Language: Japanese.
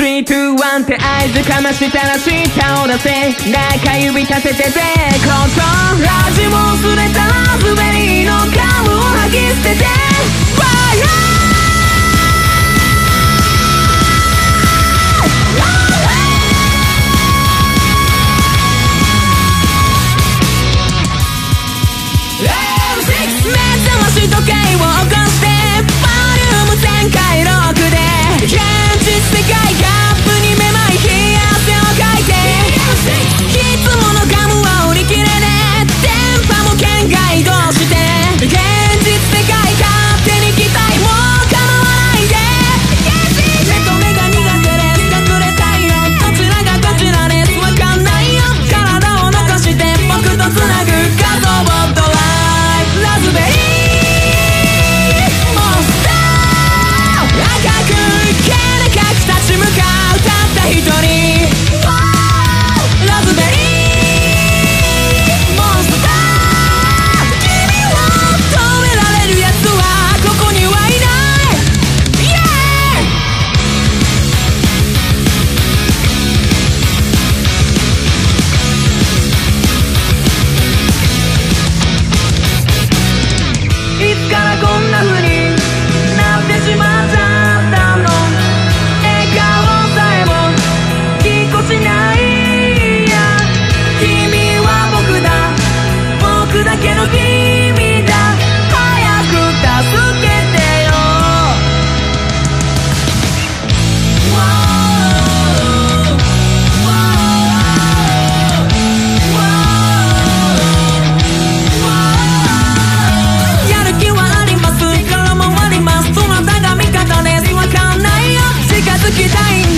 3、2、1って合図かましたら舌を出せ。中指立てて絶好調ラジもすれたら滑りのカムを I.